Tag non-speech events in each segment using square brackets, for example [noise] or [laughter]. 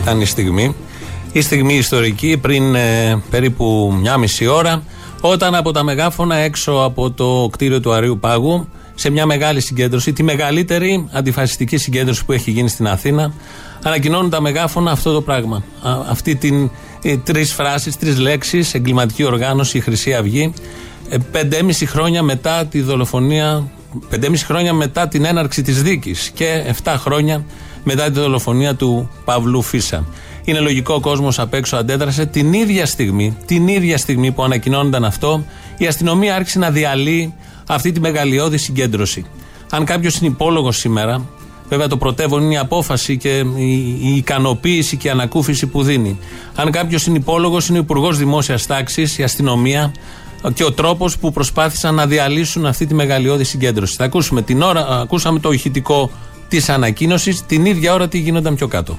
ήταν η στιγμή. Η στιγμή ιστορική πριν ε, περίπου μια μισή ώρα όταν από τα μεγάφωνα έξω από το κτίριο του Αρίου Πάγου σε μια μεγάλη συγκέντρωση, τη μεγαλύτερη αντιφασιστική συγκέντρωση που έχει γίνει στην Αθήνα, ανακοινώνουν τα μεγάφωνα αυτό το πράγμα. αυτή την ε, τρεις φράσεις, τρεις λέξεις, εγκληματική οργάνωση, η Χρυσή Αυγή, ε, πεντέμιση χρόνια μετά τη δολοφονία, πεντέμιση χρόνια μετά την έναρξη της δίκης και 7 χρόνια μετά τη δολοφονία του Παύλου Φίσα. Είναι λογικό ο κόσμος απ' έξω αντέδρασε την ίδια στιγμή, την ίδια στιγμή που ανακοινώνονταν αυτό, η αστυνομία άρχισε να διαλύει αυτή τη μεγαλειώδη συγκέντρωση. Αν κάποιος είναι υπόλογος σήμερα, βέβαια το πρωτεύον είναι η απόφαση και η ικανοποίηση και η ανακούφιση που δίνει. Αν κάποιος είναι υπόλογος, είναι ο Υπουργός Δημόσιας Τάξης, η αστυνομία και ο τρόπος που προσπάθησαν να διαλύσουν αυτή τη μεγαλειώδη συγκέντρωση. Θα ακούσουμε την ώρα, ακούσαμε το ηχητικό της ανακοίνωσης, την ίδια ώρα τι γίνονταν πιο κάτω.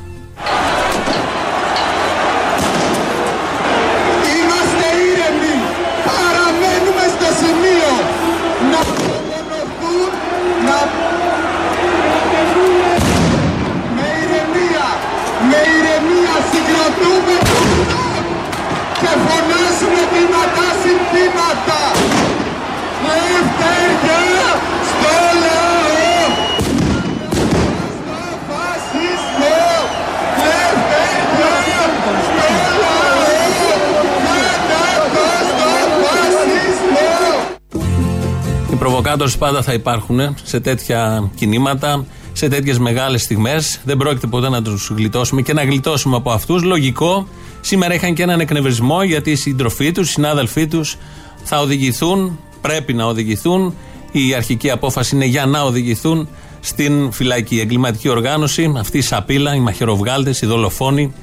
Προβοκάτορε πάντα θα υπάρχουν σε τέτοια κινήματα, σε τέτοιες μεγάλες στιγμές. Δεν πρόκειται ποτέ να τους γλιτώσουμε και να γλιτώσουμε από αυτούς. Λογικό. Σήμερα είχαν και έναν εκνευρισμό γιατί οι συντροφοί τους, οι συνάδελφοί τους θα οδηγηθούν, πρέπει να οδηγηθούν. Η αρχική απόφαση είναι για να οδηγηθούν στην φυλακή. Η εγκληματική οργάνωση, αυτή η σαπίλα, οι μαχαιροβγάλτες, οι δολοφόνοι,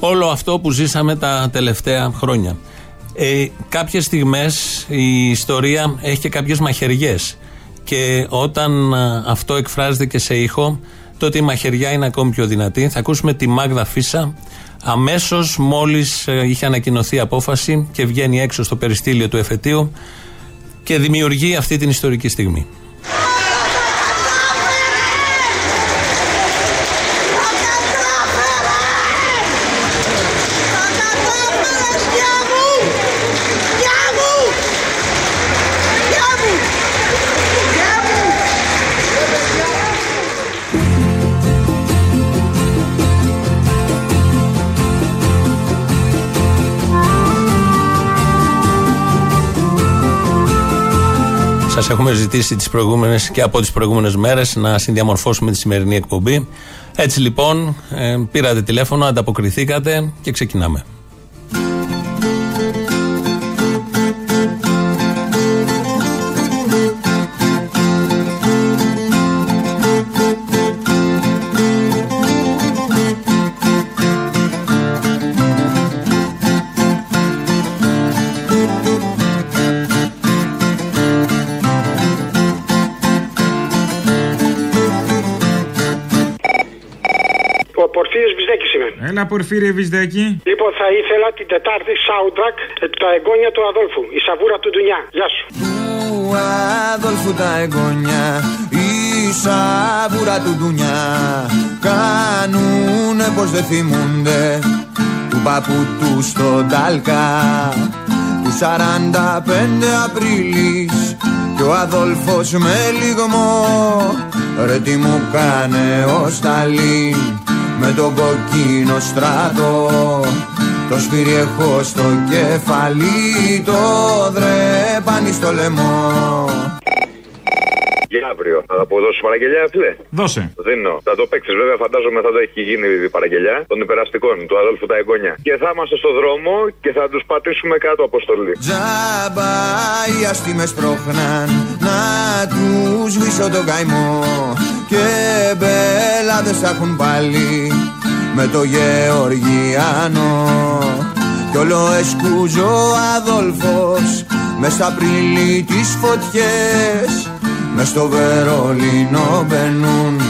όλο αυτό που ζήσαμε τα τελευταία χρόνια. Ε, κάποιες στιγμές η ιστορία έχει και κάποιες μαχαιριές και όταν ε, αυτό εκφράζεται και σε ήχο τότε η μαχαιριά είναι ακόμη πιο δυνατή. Θα ακούσουμε τη Μάγδα Φίσα αμέσως μόλις ε, είχε ανακοινωθεί απόφαση και βγαίνει έξω στο περιστήλιο του εφετείου και δημιουργεί αυτή την ιστορική στιγμή. Έχουμε ζητήσει τις προηγούμενες και από τις προηγούμενες μέρες να συνδιαμορφώσουμε τη σημερινή εκπομπή. Έτσι λοιπόν, ε, πήρατε τηλέφωνο, ανταποκριθήκατε και ξεκινάμε. Έλα, Πορφύρι Βυσδέκη. Λοιπόν, θα ήθελα την Τετάρτη soundtrack ε, τα εγγόνια του Αδόλφου. Η σαβούρα του Ντουνιά. Γεια σου. Του Αδόλφου τα εγγόνια. Η σαβούρα του Ντουνιά. Κάνουνε πως δεν θυμούνται. Του παππού του στον Τάλκα. Του 45 Απρίλης. Και ο Αδόλφος με λιγμό Ρε τι μου κάνε ο Σταλίν με τον κοκκίνο στράτο το σφύρι έχω στο κεφαλί το δρέπανι στο λαιμό. για αύριο. Θα το δώσει παραγγελιά, φίλε. Δώσε. Δίνω. Θα το παίξεις, βέβαια, φαντάζομαι θα το έχει γίνει η παραγγελιά των υπεραστικών του Αδόλφου τα εγγόνια. Και θα είμαστε στο δρόμο και θα τους πατήσουμε κάτω αποστολή. Τζάμπα οι αστήμες πρόχναν να τους σβήσω τον καημό. Και μπέλαδε θα έχουν πάλι με το Γεωργιάνο. Κι όλο εσκούζω Αδόλφος μες στα πρίλη τις φωτιές μες στο Βερολίνο μπαίνουν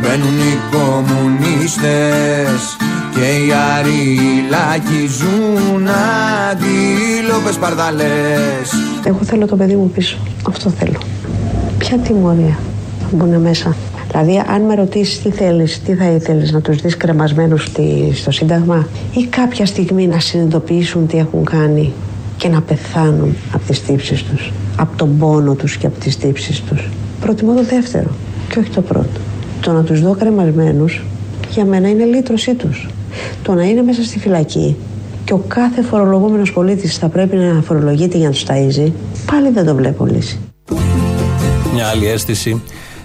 Μπαίνουν οι κομμουνίστες Και οι αριλάκοι ζουν Αντίλοπες παρδαλές Εγώ θέλω το παιδί μου πίσω. Αυτό θέλω. Ποια τιμωρία θα μπουν μέσα. Δηλαδή, αν με ρωτήσεις τι θέλεις, τι θα ήθελες να τους δεις κρεμασμένους στο Σύνταγμα, ή κάποια στιγμή να συνειδητοποιήσουν τι έχουν κάνει και να πεθάνουν από τις τύψεις τους, από τον πόνο τους και από τις τύψεις τους. Προτιμώ το δεύτερο και όχι το πρώτο. Το να τους δω κρεμασμένους για μένα είναι λύτρωσή τους. Το να είναι μέσα στη φυλακή και ο κάθε φορολογούμενος πολίτης θα πρέπει να φορολογείται για να τους ταΐζει, πάλι δεν το βλέπω λύση. Μια άλλη αίσθηση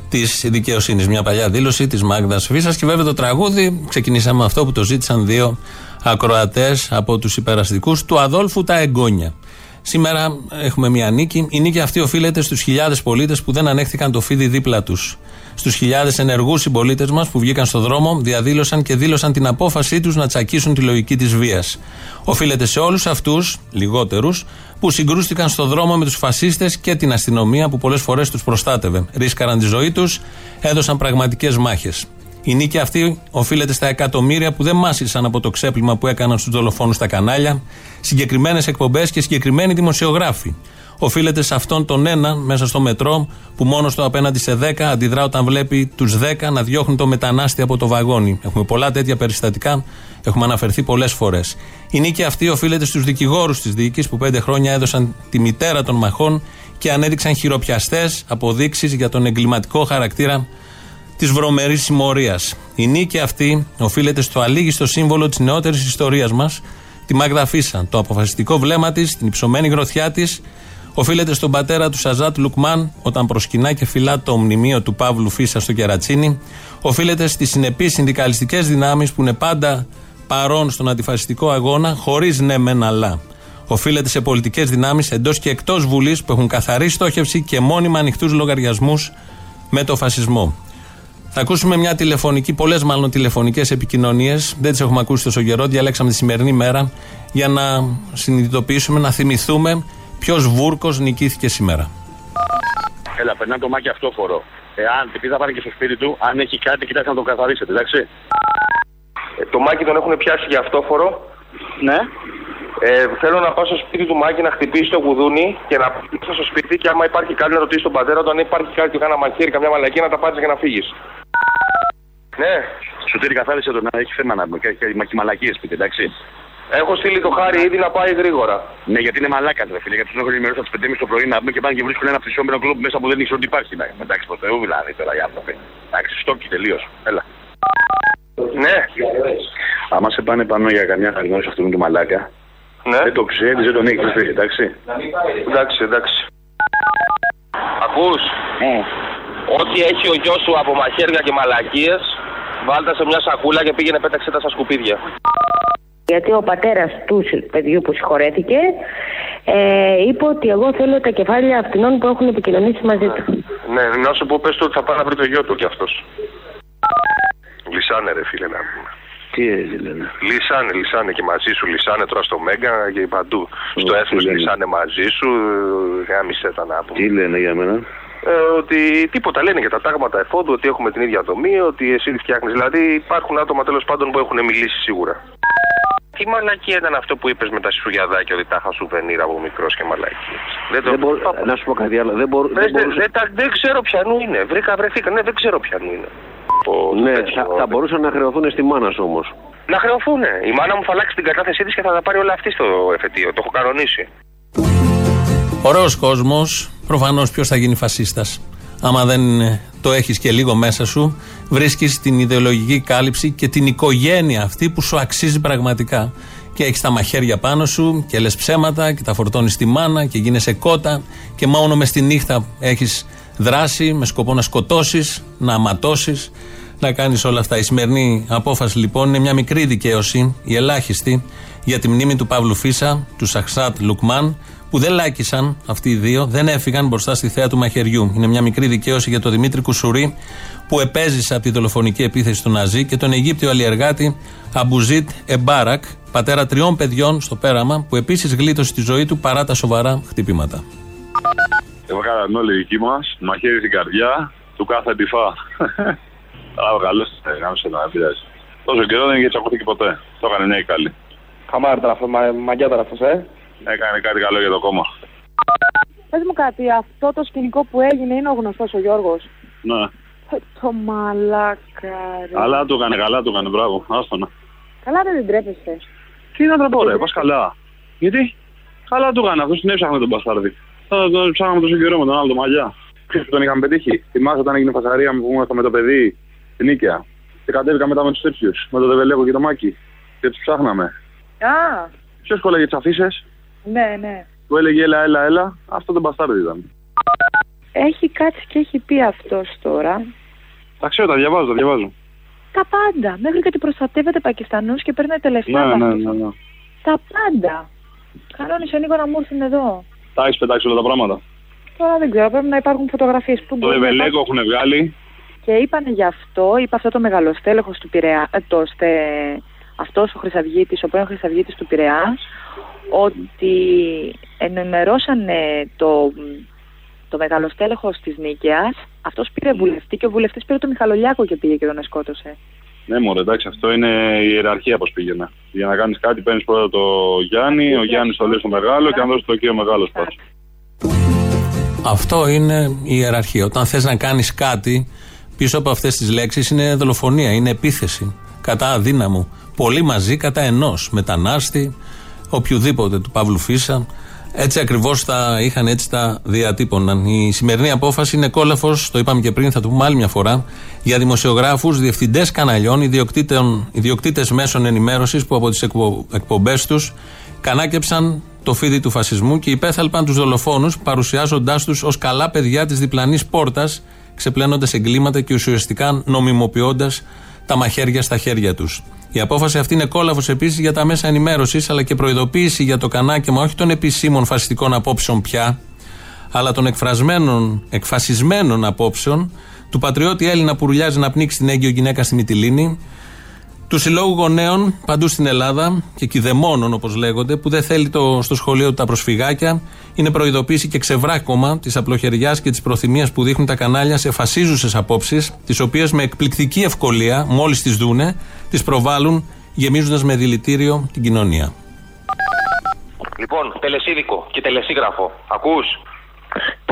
της δικαιοσύνης. Μια παλιά δήλωση της Μάγδας Φίσα και βέβαια το τραγούδι. Ξεκινήσαμε αυτό που το ζήτησαν δύο ακροατές από τους υπεραστικούς του Αδόλφου τα Εγγόνια. Σήμερα έχουμε μια νίκη. Η νίκη αυτή οφείλεται στους χιλιάδες πολίτες που δεν ανέχθηκαν το φίδι δίπλα τους. Στους χιλιάδες ενεργούς συμπολίτες μας που βγήκαν στο δρόμο, διαδήλωσαν και δήλωσαν την απόφασή τους να τσακίσουν τη λογική της βίας. Οφείλεται σε όλους αυτούς, λιγότερους, που συγκρούστηκαν στο δρόμο με τους φασίστες και την αστυνομία που πολλές φορές τους προστάτευε. Ρίσκαραν τη ζωή τους, έδωσαν πραγματικές μάχες. Η νίκη αυτή οφείλεται στα εκατομμύρια που δεν μάσησαν από το ξέπλυμα που έκαναν στου δολοφόνου στα κανάλια, συγκεκριμένες εκπομπές και συγκεκριμένοι δημοσιογράφοι. Οφείλεται σε αυτόν τον έναν μέσα στο μετρό που μόνος του απέναντι σε 10 αντιδρά όταν βλέπει τους 10 να διώχνουν το μετανάστη από το βαγόνι. Έχουμε πολλά τέτοια περιστατικά, έχουμε αναφερθεί πολλές φορές. Η νίκη αυτή οφείλεται στους δικηγόρους της δίκη που πέντε χρόνια έδωσαν τη μητέρα των μαχών και ανέδειξαν χειροπιαστές αποδείξεις για τον εγκληματικό χαρακτήρα της βρωμερής συμμορίας. Η νίκη αυτή οφείλεται στο αλήγιστο σύμβολο της νεότερης ιστορίας μας, τη Μάγδα Φίσα. Το αποφασιστικό βλέμμα της, την υψωμένη γροθιά της, οφείλεται στον πατέρα του Σαζάτ Λουκμάν, όταν προσκυνά και φυλά το μνημείο του Παύλου Φίσα στο Κερατσίνη. Οφείλεται στις συνεπείς συνδικαλιστικές δυνάμεις που είναι πάντα παρόν στον αντιφασιστικό αγώνα, χωρίς ναι μεν αλλά. Οφείλεται σε πολιτικές δυνάμεις εντός και εκτός Βουλής που έχουν καθαρή στόχευση και μόνιμα ανοιχτούς λογαριασμούς με το φασισμό. Θα ακούσουμε μια τηλεφωνική, πολλές μάλλον τηλεφωνικές επικοινωνίες. Δεν τις έχουμε ακούσει τόσο καιρό. Διαλέξαμε τη σημερινή μέρα για να συνειδητοποιήσουμε, να θυμηθούμε ποιος Βούρκος νικήθηκε σήμερα. Έλα, περνά το μάκι αυτόφορο. Εάν επειδή θα πάνε και στο σπίτι του, αν έχει κάτι, κοιτάξτε να το καθαρίσετε, εντάξει. Ε, το μάκι τον έχουν πιάσει για αυτόφορο. Ναι. Ε, θέλω να πάω στο σπίτι του Μάκη να χτυπήσει το γουδούνι και να πάω στο σπίτι και άμα υπάρχει κάτι να ρωτήσει τον πατέρα του, αν υπάρχει κάτι, κάνα μαχαίρι, καμιά μαλακή να τα πάρεις και να φύγεις. Ναι. Σωτήρι καθάρισε το να έχει θέμα να πούμε και, και μαλακίες σπίτι, εντάξει. Έχω στείλει το Χάρη ήδη να πάει γρήγορα. Ναι, γιατί είναι μαλάκας, ρε φίλε. Γιατί τους έχω ενημερώσει από τις 5.30 το πρωί να πούμε και πάνε και βρίσκουν ένα πτυσσόμενο κλομπ μέσα που δεν ήξερε ότι υπάρχει. Ναι. Εντάξει, του Θεού δηλαδή τώρα οι άνθρωποι. Εντάξει, στόκοι τελείως. Έλα. Ναι. Άμα σε πάνε πάνω για καμιά αναγνώριση αυτού του μαλάκα, Ναι. δεν το ξέρεις, δεν τον έχεις δει, εντάξει. Εντάξει, εντάξει. Ακούς; Ό,τι έχει ο γιος σου από μαχαίρια και μαλακίες, βάλτε σε μια σακούλα και πήγαινε πέταξε τα στα σκουπίδια. Γιατί ο πατέρας τους συ- παιδιού που συγχωρέθηκε ε, είπε ότι εγώ θέλω τα κεφάλια αυτινών που έχουν επικοινωνήσει μαζί του. Ναι, να σου πω πες του ότι θα πάει να βρει το γιο του κι αυτός. Λυσάνε ρε φίλε να πούμε. Τι έτσι λένε. Λυσάνε, λυσάνε και μαζί σου, λυσάνε τώρα στο Μέγκα και παντού. Στο τι έθνος λένε. λυσάνε μαζί σου, γάμισε τα να πούμε. Τι λένε για μένα; Ε, ότι τίποτα λένε για τα τάγματα εφόδου, ότι έχουμε την ίδια δομή, ότι εσύ φτιάχνεις. Δηλαδή υπάρχουν άτομα τέλος πάντων που έχουν μιλήσει σίγουρα. Τι μαλακία ήταν αυτό που είπες με τα σουγιαδάκια, ότι τα είχα σουβενίρ από μικρός και μαλακία. Δεν το Δεν μπορώ, να σου πω κάτι άλλο. Δεν, μπορώ, Πες, δεν δεν, μπορούσα... δεν, τα- δεν ξέρω ποιανού είναι. Βρήκα, βρεθήκα. Ναι, δεν ξέρω ποιανού είναι. Ο- Ναι, τέτοιο, θα, θα μπορούσαν να χρεωθούν στη μάνα σου όμως. Να χρεωθούνε. Η μάνα μου θα αλλάξει την κατάθεσή της και θα τα πάρει όλα αυτή στο εφετείο. Το έχω κανονίσει. Ωραίος κόσμος. Προφανώς ποιος θα γίνει φασίστας. Άμα δεν ε, το έχεις και λίγο μέσα σου, βρίσκεις την ιδεολογική κάλυψη και την οικογένεια αυτή που σου αξίζει πραγματικά. Και έχεις τα μαχαίρια πάνω σου και λες ψέματα και τα φορτώνεις στη μάνα και γίνεσαι κότα και μόνο μες στη νύχτα έχεις δράση με σκοπό να σκοτώσεις, να αματώσει, να κάνεις όλα αυτά. Η σημερινή απόφαση λοιπόν είναι μια μικρή δικαίωση, η ελάχιστη, για τη μνήμη του Παύλου Φύσσα, του Σαχζάτ Λουκμάν, που δεν λάκισαν αυτοί οι δύο, δεν έφυγαν μπροστά στη θέα του μαχαιριού. Είναι μια μικρή δικαίωση για τον Δημήτρη Κουσουρί, που επέζησε από τη δολοφονική επίθεση των Ναζί, και τον Αιγύπτιο αλιεργάτη Αμπουζίντ Εμπάρακ, πατέρα τριών παιδιών στο Πέραμα, που επίσης γλίτωσε τη ζωή του παρά τα σοβαρά χτυπήματα. Έβγαλαν όλοι οι δικοί μας, μαχαίρι στην καρδιά, του κάθε αντιφά. [laughs] Αλλά καλό γάμισε να πειράζει. Τόσο καιρό δεν είχε τσακωθεί ποτέ. Το έκανε μια η καλή. Χαμάρ τώρα αυτό, μα, μαγιά τώρα αυτός, ε. Έκανε κάτι καλό για το κόμμα. Πες μου κάτι, αυτό το σκηνικό που έγινε είναι ο γνωστός ο Γιώργος; Ναι. Ε, το μαλάκα ρε. Αλλά το έκανε, καλά το έκανε, μπράβο. Άστονα. Καλά δεν την τρέπεσαι. Τι να τραπώ, ρε, πας καλά. Γιατί; Καλά το έκανε, αυτός την έψαχνε τον Μπαστάρδη. Θα τον ψάχναμε τόσο καιρό με τον άλλο, το μαλλιά. Ξέρεις που τον είχαμε πετύχει; Θυμάσαι όταν έγινε φασαρία που ήμασταν με το παιδί στην Νίκαια; Και κατέβηκα μετά με τους τέτοιους, με τον Δεβελέκο και τον Μάκη. Και τους ψάχναμε. Α, Ποιος κόλλαγε τις αφήσεις, ναι, ναι. που έλεγε έλα, έλα, έλα, αυτό τον Μπαστάρδη ήταν. Έχει κάτσει και έχει πει αυτός τώρα. Τα ξέρω, τα διαβάζω, τα διαβάζω. Τα πάντα. Μέχρι και ότι προστατεύεται Πακιστανούς και παίρνει λεφτά. Ναι, από ναι, αυτούς. ναι, ναι. Τα πάντα. Κανόνισε ο Νίκο να μου έρθουν εδώ. Τα έχεις πετάξει όλα τα πράγματα. Τώρα δεν ξέρω, πρέπει να υπάρχουν φωτογραφίες που Το μπορείς να Δεβελέκο έχουν βγάλει. Και είπανε γι' αυτό, είπε αυτό το μεγαλοστέλεχος του Πειραιά, ε, το στε, αυτός ο Χρυσαυγίτης, ο πρώην Χρυσαυγίτης του Πειραιά, ότι ενημερώσανε το, το μεγαλοστέλεχος της Νίκαιας, αυτός πήρε βουλευτή και ο βουλευτής πήρε το Μιχαλολιάκο και πήγε και τον σκότωσε. Ναι, μωρέ, εντάξει, αυτό είναι η ιεραρχία πώς πήγαινε. Για να κάνεις κάτι παίρνεις πρώτα το Γιάννη, ο Γιάννης το λέει στο μεγάλο και αν δώσεις το εκεί ο μεγάλος πας. Αυτό είναι η ιεραρχία. Όταν θες να κάνεις κάτι, πίσω από αυτές τις λέξεις είναι δολοφονία, είναι επίθεση. Κατά αδύναμου. Πολύ μαζί κατά ενός. Μετανάστη, οποιοδήποτε του Παύλου Φίσα. Έτσι ακριβώς τα είχαν, έτσι τα διατύπωναν. Η σημερινή απόφαση είναι κόλαφος, το είπαμε και πριν, θα το πούμε άλλη μια φορά, για δημοσιογράφους, διευθυντές καναλιών, ιδιοκτήτες μέσων ενημέρωσης που από τις εκπο, εκπομπές τους κανάκεψαν το φίδι του φασισμού και υπέθαλπαν τους δολοφόνους, παρουσιάζοντάς τους ως καλά παιδιά της διπλανής πόρτας, ξεπλένοντας εγκλήματα και ουσιαστικά νομιμοποιώντας τα μαχαίρια στα χέρια τους. Η απόφαση αυτή είναι κόλαφο επίσης για τα μέσα ενημέρωσης, αλλά και προειδοποίηση για το κανάκεμα όχι των επισήμων φασιστικών απόψεων πια, αλλά των εκφρασμένων, εκφασισμένων απόψεων του πατριώτη Έλληνα που ρουλιάζει να πνίξει την έγκυο γυναίκα στη Μυτιλίνη, του συλλόγου γονέων παντού στην Ελλάδα και κηδεμόνων όπως λέγονται, που δεν θέλει το, στο σχολείο του τα προσφυγάκια, είναι προειδοποίηση και ξεβράκωμα της απλοχεριάς και της προθυμίας που δείχνουν τα κανάλια σε φασίζουσες απόψεις, τις οποίες με εκπληκτική ευκολία, μόλις τις δούνε, τις προβάλλουν, γεμίζοντας με δηλητήριο την κοινωνία. Λοιπόν, τελεσίδικο και τελεσίγραφο. Ακούς;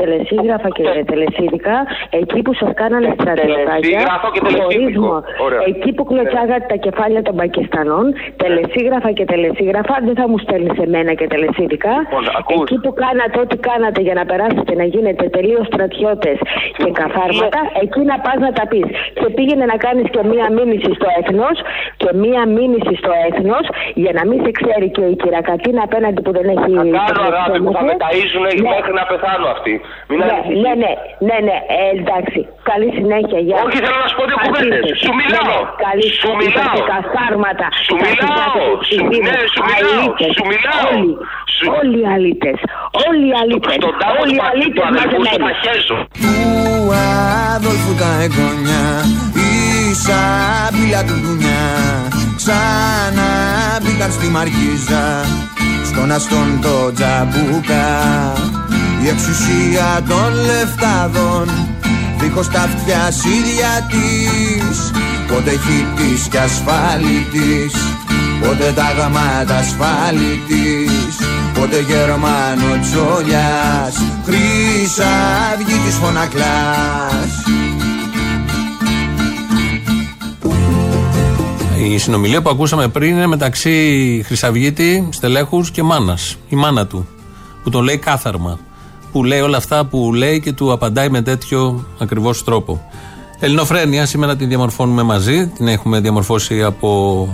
Τελεσίγραφα και τελεσίδικα, εκεί που σας κάνανε στρατιωτάκια, Τελεσίγραφο και τελεσίδικο. χωρισμό. Ωραία. εκεί που κλωτσάγατε τα κεφάλια των Πακιστανών, τελεσίγραφα και τελεσίγραφα, δεν θα μου στέλνεις εμένα και τελεσίδικα. Λοιπόν, ακούς. εκεί που κάνατε ό,τι κάνατε για να περάσετε να γίνετε τελείως στρατιώτες και καθάρματα, εκεί να πας να τα πεις. Και πήγαινε να κάνεις και μία μήνυση στο έθνος και μία μήνυση στο έθνος για να μην σε ξέρει και η κυρακατίνα απέναντι που δεν έχει... Θα κάνω αγάπη που θα με Ναι. ταΐζουνε μέχρι να πεθάνω αυτοί. Μην Ναι, ανησυχείς. ναι, ναι, ναι, ναι, ε, εντάξει. Καλή συνέχεια, γεια. Όχι, θέλω να σου πω δύο κουβέντες. Αφήστε. Σου μιλάω. Ναι, ναι, καλή Σου μιλάω. Είσαστε καστάρματα. Σου μιλάω. Σου- ναι, σου μιλάω. Σου μιλάω. Όλοι, Σου- όλοι οι αλήτες. Όλοι οι αλήτες. Στον τάφο Όλοι του οι πα- του αλήτες αδελφού σου μαζεμένοι. τα χέζω. του Αδόλφου τα εγγονιά η σάπηλα του δουνιά ξανά μπήκαν στη Μαργίζα στον αστόν το τζαμπούκα η εξουσία των λεφτάδων δίχως τα αυτιά σίδια της πότε χιτής και ασφάλιτης πότε τα γαμάτα ασφάλιτης πότε Γερμανο Τζόλιας Χρυσαυγή της φωνακλάς Η συνομιλία που ακούσαμε πριν είναι μεταξύ Χρυσαυγίτη, στελέχους και μάνας. Η μάνα του. Που τον λέει κάθαρμα. Που λέει όλα αυτά που λέει και του απαντάει με τέτοιο ακριβώς τρόπο. Ελληνοφρένεια, σήμερα την διαμορφώνουμε μαζί. Την έχουμε διαμορφώσει από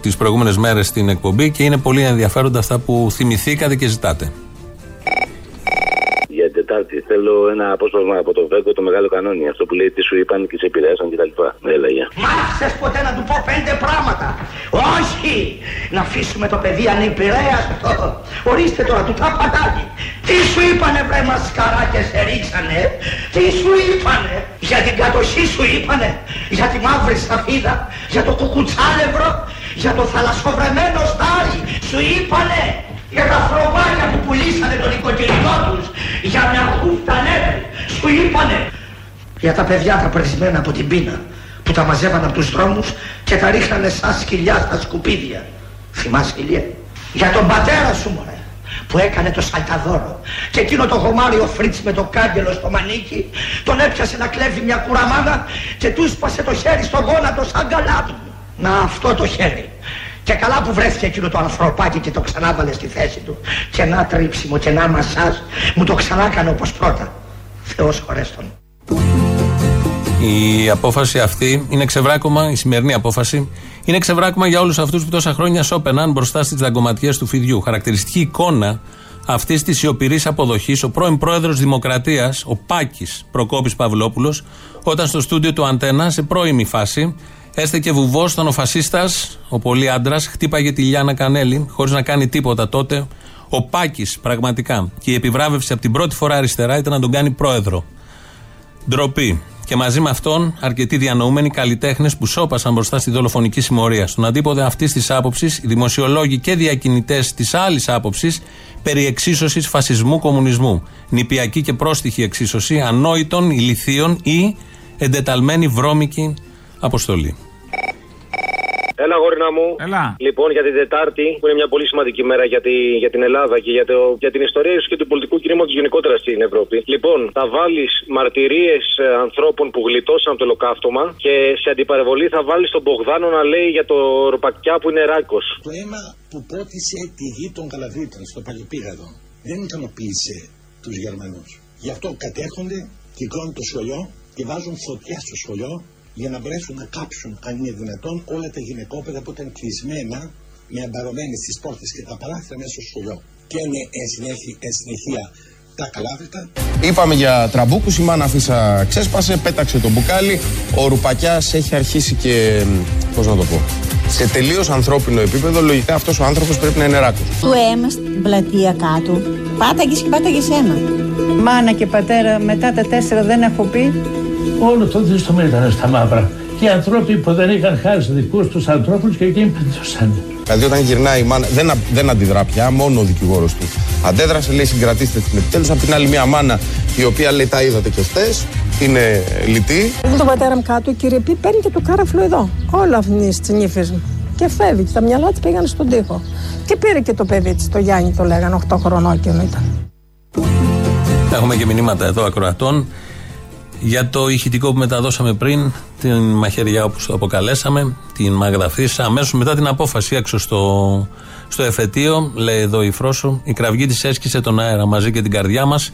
τις προηγούμενες μέρες στην εκπομπή και είναι πολύ ενδιαφέροντα αυτά που θυμηθήκατε και ζητάτε. Για την Τετάρτη θέλω ένα απόσπασμα από το Βέγκο το μεγάλο κανόνι. Αυτό που λέει τι σου είπαν και σε επηρέασαν κτλ. Έλαγε. Μ' άφησες ποτέ να του πω πέντε πράγματα; Όχι! Να αφήσουμε το παιδί ανεπηρέαστο. Ορίστε τώρα του τα πατάκι. Τι σου είπανε βρε μασκαρά και σε ρίξανε; Τι σου είπανε; Για την κατοχή σου είπανε; Για τη μαύρη σταφίδα. Για το κουκουτσάλευρο; Για το θαλασσοβρεμένο στάρι; Σου είπανε; Για τα φροβάκια που πουλήσανε τον οικοκυριό τους. Για μια χούφτα νεύρη. Σου είπανε. Για τα παιδιά τα πρεσμένα από την πείνα που τα μαζεύαν από τους δρόμους και τα ρίχνανε σαν σκυλιά στα σκουπίδια. Θυμάσαι ηλία; Για τον πατέρα σου μωρέ. που έκανε το σαλταδόρο. Και εκείνο το γομάριο φρίτς με το κάγκελο στο μανίκι τον έπιασε να κλέβει μια κουραμάδα και του σπάσε το χέρι στο γόνατο σαν καλάτου. Να αυτό το χέρι. Και καλά που βρέθηκε εκείνο το ανθρωπάκι και το ξανάβαλε στη θέση του. Και να τρίψιμο και να μασάζ μου το ξανά έκανε όπως πρώτα. Θεός χωρέστον. Η απόφαση αυτή είναι ξεβράκωμα, η σημερινή απόφαση είναι ξεβράκωμα για όλους αυτούς που τόσα χρόνια σώπαιναν μπροστά στις δαγκωματιές του φιδιού. Χαρακτηριστική εικόνα αυτής της σιωπηρής αποδοχής, ο πρώην πρόεδρος Δημοκρατίας, ο Πάκης Προκόπης Παυλόπουλος, όταν στο στούντιο του Αντένα, σε πρώιμη φάση, έστεκε βουβό στον ο φασίστας, ο πολύ άντρας, χτύπαγε τη Λιάνα Κανέλη, χωρίς να κάνει τίποτα τότε. Ο Πάκης, πραγματικά. Και η επιβράβευση από την πρώτη φορά αριστερά ήταν να τον κάνει πρόεδρο. Ντροπή. Και μαζί με αυτόν αρκετοί διανοούμενοι καλλιτέχνες που σώπασαν μπροστά στη δολοφονική συμμορία. Στον αντίποδα αυτής της άποψης, οι δημοσιολόγοι και διακινητές της άλλης άποψης περί εξίσωσης φασισμού κομμουνισμού. Νηπιακή και πρόστιχη εξίσωση ανόητων, ηλιθίων ή εντεταλμένη βρώμικη αποστολή. Έλα, γόρινα μου. Έλα. Λοιπόν, για την Τετάρτη, που είναι μια πολύ σημαντική μέρα για, τη, για την Ελλάδα και για, το, για την ιστορία ίσω και του πολιτικού κινήματος γενικότερα στην Ευρώπη. Λοιπόν, θα βάλεις μαρτυρίες ανθρώπων που γλιτώσαν από το ολοκαύτωμα και σε αντιπαραβολή θα βάλεις τον Μπογδάνο να λέει για το ροπακιά που είναι ράκος. Το αίμα που πότισε τη γη των Καλαβρίτων στο Παλαιπίγαδο δεν ικανοποίησε τους Γερμανούς. Γι' αυτό κατέρχονται, κυκλώνουν το σχολείο και βάζουν φωτιά στο σχολείο για να μπορέσουν να κάψουν, αν είναι δυνατόν, όλα τα γυναικόπαιδα που ήταν κλεισμένα με αμπαρωμένες τις πόρτες και τα παράθυρα μέσα στο σχολείο. Και είναι εν συνέχεια, εν συνεχεία τα Καλάβρυτα. Είπαμε για τραμπούκους, η μάνα Φύσσα ξέσπασε, πέταξε το μπουκάλι. Ο Ρουπακιάς έχει αρχίσει και. Πώς να το πω. Σε τελείως ανθρώπινο επίπεδο, λογικά αυτός ο άνθρωπος πρέπει να είναι ράκος. Το αίμα στην πλατεία κάτω. Πάταγες και πάταγες ένα. Μάνα και πατέρα, μετά τα τέσσερα δεν έχω πει. Όλο το δίστομα ήταν στα μαύρα. Και οι άνθρωποι που δεν είχαν χάρη στου δικούς τους ανθρώπους και εκείνοι παντούσαν. Δηλαδή, όταν γυρνάει η μάνα, δεν, α- δεν αντιδρά πια, μόνο ο δικηγόρος του. Αντέδρασε, λέει, συγκρατήστε την επιτέλους. Απ' την άλλη, μια μάνα η οποία λέει, τα είδατε και χθες, είναι λυτή. Είδε τον πατέρα μου κάτω, κύριε Πι, παίρνει και το κάραφλο εδώ. Όλα αυτή τη νύφη μου. Και φεύγει. Και τα μυαλά της πήγαν στον τοίχο. Και πήρε και το παιδί της, το Γιάννη το λέγανε, 8 χρονών εκείνο ήταν. Έχουμε και μηνύματα εδώ ακροατών για το ηχητικό που μεταδώσαμε πριν, την μαχαιριά όπως το αποκαλέσαμε, την Μαγδαφίσα, αμέσως μετά την απόφαση έξω στο, στο εφετείο, λέει εδώ η Φρόσο, η κραυγή της έσκησε τον αέρα μαζί και την καρδιά μας.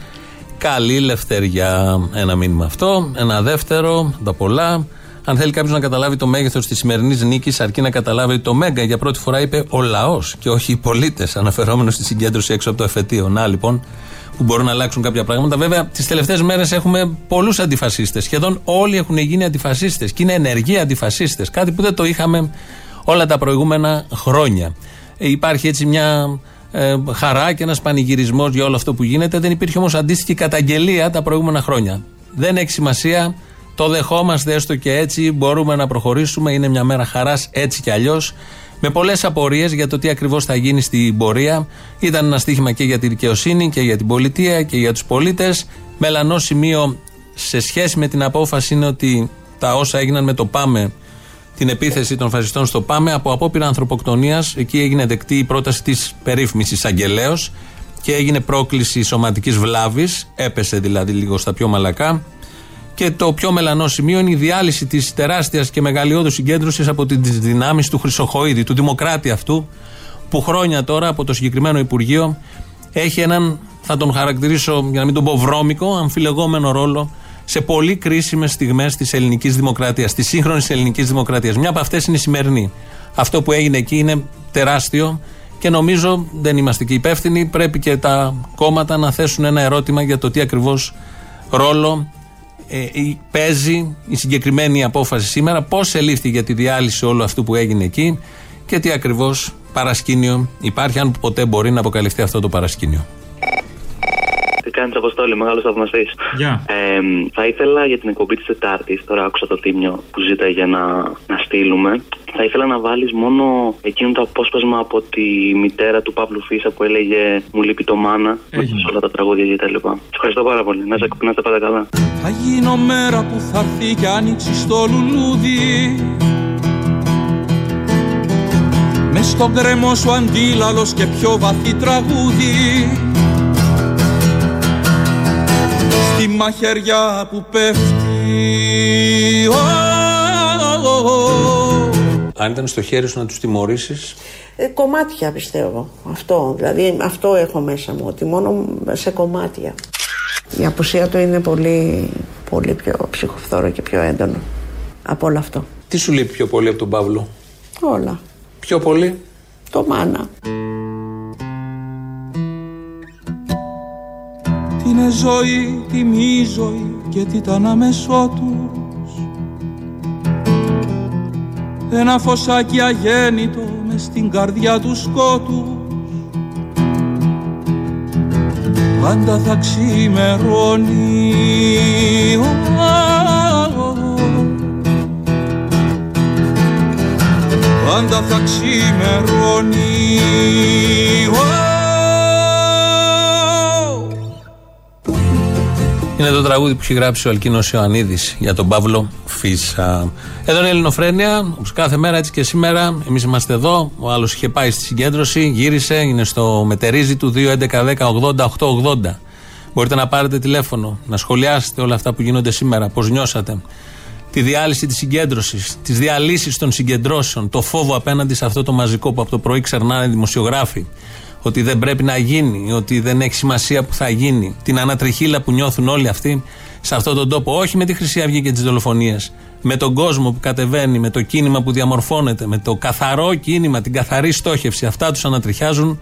Καλή λευτεριά. Ένα μήνυμα αυτό. Ένα δεύτερο, τα πολλά. Αν θέλει κάποιος να καταλάβει το μέγεθος της σημερινής νίκης, αρκεί να καταλάβει το Μέγκα για πρώτη φορά είπε ο λαός και όχι οι πολίτες, αναφερόμενος στη συγκέντρωση έξω από το εφετείο. Να λοιπόν, που μπορούν να αλλάξουν κάποια πράγματα. Βέβαια, τις τελευταίες μέρες έχουμε πολλούς αντιφασίστες. Σχεδόν όλοι έχουν γίνει αντιφασίστες και είναι ενεργοί αντιφασίστες. Κάτι που δεν το είχαμε όλα τα προηγούμενα χρόνια. Ε, υπάρχει έτσι μια ε, χαρά και ένας πανηγυρισμός για όλο αυτό που γίνεται. Δεν υπήρχε όμως αντίστοιχη καταγγελία τα προηγούμενα χρόνια. Δεν έχει σημασία. Το δεχόμαστε έστω και έτσι. Μπορούμε να προχωρήσουμε. Είναι μια μέρα χαράς έτσι κι αλλιώς. Με πολλές απορίες για το τι ακριβώς θα γίνει στην πορεία. Ήταν ένα στίχημα και για τη δικαιοσύνη και για την πολιτεία και για τους πολίτες. Μελανό σημείο σε σχέση με την απόφαση είναι ότι τα όσα έγιναν με το ΠΑΜΕ την επίθεση των φασιστών στο ΠΑΜΕ από απόπειρα ανθρωποκτονίας. Εκεί έγινε δεκτή η πρόταση της περίφημη Αγγελέως και έγινε πρόκληση σωματικής βλάβης. Έπεσε δηλαδή λίγο στα πιο μαλακά. Και το πιο μελανό σημείο είναι η διάλυση της τεράστιας και μεγαλειώδους συγκέντρωσης από τις δυνάμεις του Χρυσοχοίδη, του Δημοκράτη αυτού, που χρόνια τώρα από το συγκεκριμένο Υπουργείο έχει έναν, θα τον χαρακτηρίσω για να μην τον πω βρώμικο, αμφιλεγόμενο ρόλο σε πολύ κρίσιμες στιγμές της ελληνικής δημοκρατίας, της σύγχρονης ελληνικής δημοκρατίας. Μια από αυτές είναι η σημερινή. Αυτό που έγινε εκεί είναι τεράστιο και νομίζω δεν είμαστε και υπεύθυνοι. Πρέπει και τα κόμματα να θέσουν ένα ερώτημα για το τι ακριβώς ρόλο ε, η- παίζει η συγκεκριμένη απόφαση σήμερα, πώς ελήφθη για τη διάλυση όλου αυτού που έγινε εκεί και τι ακριβώς παρασκήνιο υπάρχει, αν ποτέ μπορεί να αποκαλυφθεί αυτό το παρασκήνιο. Τι κάνεις, Αποστόλη, μεγάλος θαυμαστής. Γεια. Ε, θα ήθελα για την εκπομπή της Τετάρτης, τώρα άκουσα το τίμιο που ζήταγε για να, να στείλουμε. Θα ήθελα να βάλεις μόνο εκείνο το απόσπασμα από τη μητέρα του Παύλου Φίσα που έλεγε Μου λείπει το μάνα. Με όλα τα τραγούδια και τα λοιπά. Σα ευχαριστώ πάρα πολύ. Να είστε να είστε πάντα καλά. Θα γίνω μέρα που θα έρθει κι άνοιξη στο λουλούδι μες στον κρεμό σου αντίλαλος και πιο βαθύ τραγούδι μαχαιριά που πέφτει Αν ήταν στο χέρι σου να τους τιμωρήσεις; Ε, κομμάτια πιστεύω. Αυτό. Δηλαδή αυτό έχω μέσα μου. Ότι μόνο σε κομμάτια. Η απουσία του είναι πολύ, πολύ πιο ψυχοφθόρο και πιο έντονο από όλο αυτό. Τι σου λείπει πιο πολύ από τον Παύλο, Όλα. Πιο πολύ; Το μάνα. Είναι ζωή, τι μη ζωή και τι ήταν αμέσω τους. Ένα φωσάκι αγέννητο μες στην καρδιά του σκότου. Πάντα θα ξημερώνει Πάντα θα ξημερώνει Είναι το τραγούδι που έχει γράψει ο Αλκίνος Ιωαννίδης για τον Παύλο Φίσα. Εδώ είναι η Ελληνοφρένεια, όπω κάθε μέρα έτσι και σήμερα. Εμείς είμαστε εδώ. Ο άλλος είχε πάει στη συγκέντρωση, γύρισε, είναι στο μετερίζι του 2.11.10.80.880. Μπορείτε να πάρετε τηλέφωνο, να σχολιάσετε όλα αυτά που γίνονται σήμερα, πώς νιώσατε. Τη διάλυση της συγκέντρωσης, τις διαλύσεις των συγκεντρώσεων, το φόβο απέναντι σε αυτό το μαζικό που από το πρωί ξερνάνε δημοσιογράφοι ότι δεν πρέπει να γίνει, ότι δεν έχει σημασία που θα γίνει, την ανατριχίλα που νιώθουν όλοι αυτοί σε αυτόν τον τόπο, όχι με τη Χρυσή Αυγή και τις δολοφονίες, με τον κόσμο που κατεβαίνει, με το κίνημα που διαμορφώνεται, με το καθαρό κίνημα, την καθαρή στόχευση. Αυτά τους ανατριχιάζουν.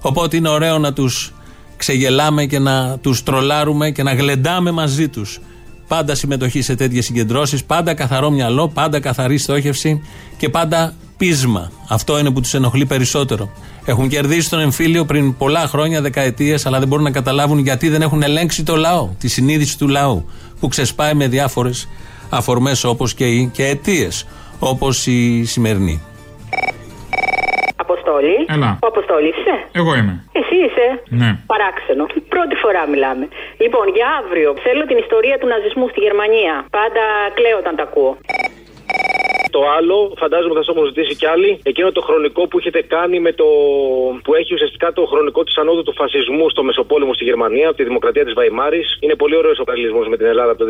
Οπότε είναι ωραίο να τους ξεγελάμε και να τους τρολάρουμε και να γλεντάμε μαζί τους. Πάντα συμμετοχή σε τέτοιες συγκεντρώσεις, πάντα καθαρό μυαλό, πάντα καθαρή στόχευση και πάντα πείσμα. Αυτό είναι που τους ενοχλεί περισσότερο. Έχουν κερδίσει τον εμφύλιο πριν πολλά χρόνια, δεκαετίες, αλλά δεν μπορούν να καταλάβουν γιατί δεν έχουν ελέγξει το λαό, τη συνείδηση του λαού, που ξεσπάει με διάφορες αφορμές όπως και, οι- και αιτίες όπως η σημερινή. Αποστόλη. Έλα. Ο Αποστόλης είσαι; Εγώ είμαι. Εσύ είσαι; Ναι. Παράξενο. Πρώτη φορά μιλάμε. Λοιπόν, για αύριο θέλω την ιστορία του ναζισμού στη Γερμανία. Πάντα κλαίω όταν τα ακούω. Το άλλο, φαντάζομαι θα σας μου ζητήσει κι άλλοι, εκείνο το χρονικό που έχετε κάνει με το. που έχει ουσιαστικά το χρονικό της ανόδου του φασισμού στο Μεσοπόλεμο στη Γερμανία, από τη δημοκρατία της Βαϊμάρης. Είναι πολύ ωραίος ο παραλληλισμό με την Ελλάδα από το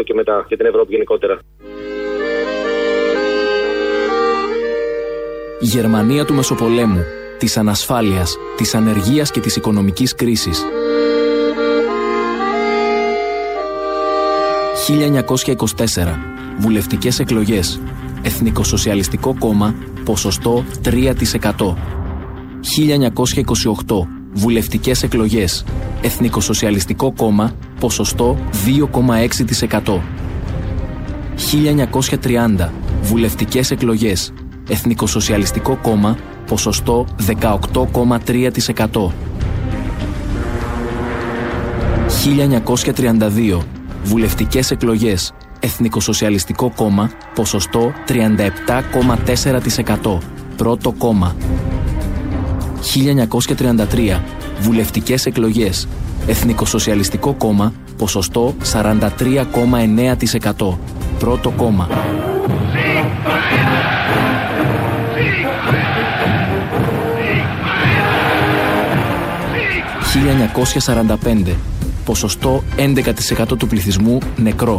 2008 και μετά και την Ευρώπη γενικότερα. Η Γερμανία του Μεσοπολέμου, της ανασφάλειας, της ανεργίας και της οικονομικής κρίσης. 1924. Βουλευτικές εκλογές. Εθνικοσοσιαλιστικό κόμμα, ποσοστό 3%. 1928. Βουλευτικές εκλογές. Εθνικοσοσιαλιστικό κόμμα, ποσοστό 2,6%. 1930. Βουλευτικές εκλογές. Εθνικοσοσιαλιστικό κόμμα, ποσοστό 18,3%. 1932. Βουλευτικές εκλογές. Εθνικοσοσιαλιστικό κόμμα, ποσοστό 37,4%. Πρώτο κόμμα. 1933. Βουλευτικές εκλογές. Εθνικοσοσιαλιστικό κόμμα, ποσοστό 43,9%. Πρώτο κόμμα. 1945. Ποσοστό 11% του πληθυσμού νεκρό.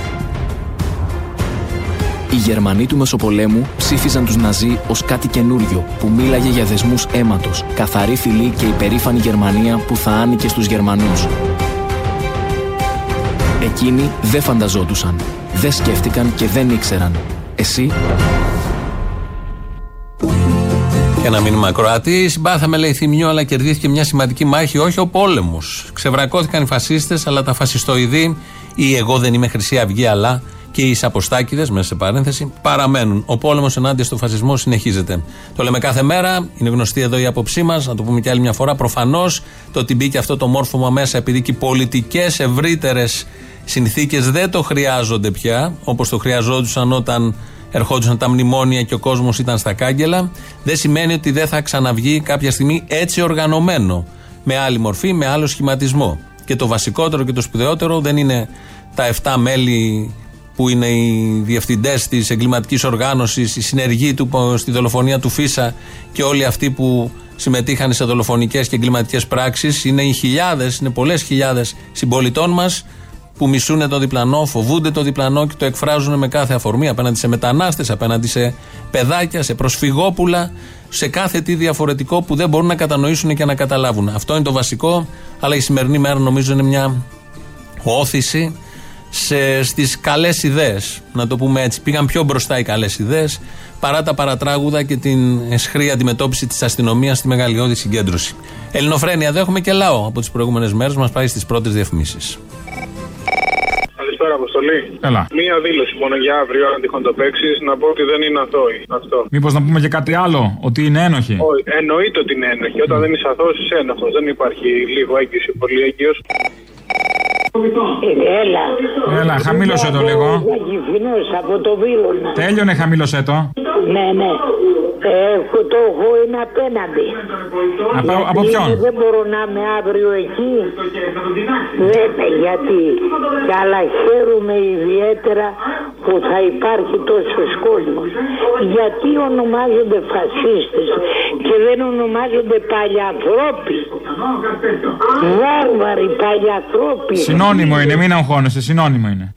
Οι Γερμανοί του Μεσοπολέμου ψήφιζαν τους Ναζί ως κάτι καινούριο που μίλαγε για δεσμούς αίματος, καθαρή φυλή και υπερήφανη Γερμανία που θα άνοικε στους Γερμανούς. Εκείνοι δεν φανταζόντουσαν, δεν σκέφτηκαν και δεν ήξεραν. Εσύ; Και ένα μήνυμα ακροατή. Συμπάθαμε, λέει Θημιό, αλλά κερδίθηκε μια σημαντική μάχη. Όχι ο πόλεμος. Ξεβρακώθηκαν οι φασίστες, αλλά τα φασιστοειδή, ή εγώ δεν είμαι Χρυσή Αυγή, αλλά και οι σαποστάκιδες, μέσα σε παρένθεση, παραμένουν. Ο πόλεμος ενάντια στο φασισμό συνεχίζεται. Το λέμε κάθε μέρα, είναι γνωστή εδώ η άποψή μας, να το πούμε και άλλη μια φορά. Προφανώς το ότι μπήκε αυτό το μόρφωμα μέσα, επειδή και οι πολιτικές ευρύτερες συνθήκες δεν το χρειάζονται πια, όπως το χρειαζόντουσαν όταν ερχόντουσαν τα μνημόνια και ο κόσμος ήταν στα κάγκελα, δεν σημαίνει ότι δεν θα ξαναβγεί κάποια στιγμή έτσι οργανωμένο. Με άλλη μορφή, με άλλο σχηματισμό. Και το βασικότερο και το σπουδαιότερο δεν είναι τα 7 μέλη που είναι οι διευθυντές της εγκληματικής οργάνωσης, οι συνεργοί του στη δολοφονία του Φίσα και όλοι αυτοί που συμμετείχαν σε δολοφονικές και εγκληματικές πράξεις. Είναι οι χιλιάδες, είναι πολλές χιλιάδες συμπολιτών μας που μισούν το διπλανό, φοβούνται το διπλανό και το εκφράζουν με κάθε αφορμή απέναντι σε μετανάστες, απέναντι σε παιδάκια, σε προσφυγόπουλα, σε κάθε τι διαφορετικό που δεν μπορούν να κατανοήσουν και να καταλάβουν. Αυτό είναι το βασικό, αλλά η σημερινή μέρα νομίζω είναι μια όθηση στις καλές ιδέες. Να το πούμε έτσι. Πήγαν πιο μπροστά οι καλές ιδέες παρά τα παρατράγουδα και την εσχρή αντιμετώπιση της αστυνομίας στη μεγαλειώδη συγκέντρωση. Ελληνοφρένια, δεν έχουμε και λαό από τις προηγούμενες μέρες. Μας πάει στις πρώτες διαφημίσεις. Καλησπέρα, Αποστολή. Έλα. Μία δήλωση μόνο για αύριο, αν τυχόν το παίξεις, να πω ότι δεν είναι αθώοι. Αυτό. Μήπως να πούμε και κάτι άλλο, ότι είναι ένοχοι. Όχι, εννοείται ότι είναι ένοχοι. Όταν δεν είσαι αθώος, είσαι ένοχος. Δεν υπάρχει λίγο έγκυση, πολύ έγκυος. Έλα. Έλα, χαμήλωσε το λίγο. Αγιφινός από το Βίλωνα. Τέλειωνε, χαμήλωσε το. Ναι, ναι. Έχω το έχω είναι απέναντι. Από, Γιατί από ποιον; Δεν μπορώ να είμαι αύριο εκεί. Δεν, γιατί. Και αλλά χαίρομαι ιδιαίτερα που θα υπάρχει τόσος κόσμος. Γιατί ονομάζονται φασίστες και δεν ονομάζονται παλιανθρώποι. Βάρβαροι παλιανθρώποι. Συνώνυμο είναι, μην αγχώνεσαι, συνώνυμο είναι.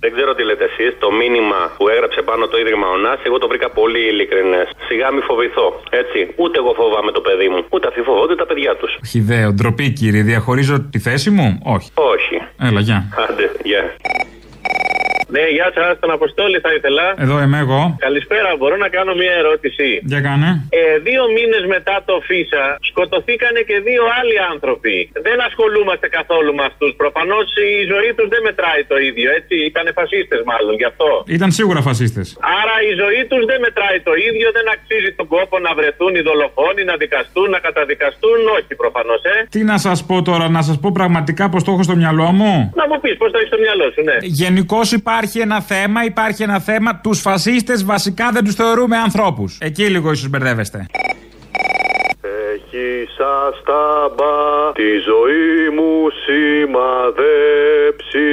Δεν ξέρω τι λέτε εσείς. Το μήνυμα που έγραψε πάνω το ίδρυμα ο Νάσης, εγώ το βρήκα πολύ ειλικρινές. Σιγά μη φοβηθώ. Έτσι. Ούτε εγώ φοβάμαι το παιδί μου. Ούτε αυτοί φοβόνται τα παιδιά τους. Χιδαίο, ντροπή κύριε, διαχωρίζω τη θέση μου; Όχι. Όχι. Έλα, γεια. Άντε, γεια. Ναι, γεια σας, τον Αποστόλη θα ήθελα. Εδώ είμαι εγώ. Καλησπέρα, μπορώ να κάνω μια ερώτηση; Για κάνε. Ε, δύο μήνες μετά το ΦΙΣΑ σκοτωθήκανε και δύο άλλοι άνθρωποι. Δεν ασχολούμαστε καθόλου με αυτούς. Προφανώς η ζωή τους δεν μετράει το ίδιο, έτσι. Ήταν φασίστες μάλλον γι' αυτό. Ήταν σίγουρα φασίστες. Άρα η ζωή τους δεν μετράει το ίδιο, δεν αξίζει τον κόπο να βρεθούν οι δολοφόνοι, να δικαστούν, να καταδικαστούν. Όχι προφανώς, ε. Τι να σας πω τώρα, να σας πω πραγματικά πώ το έχω στο μυαλό μου; Να μου πεις πώ το έχεις στο μυαλό σου, ναι. Γενικώς υπάρχει ένα θέμα, υπάρχει ένα θέμα. Τους φασίστες βασικά δεν τους θεωρούμε ανθρώπους. Εκεί λίγο ίσως μπερδεύεστε. Έχει σαν στάμπα τη ζωή μου σημαδέψει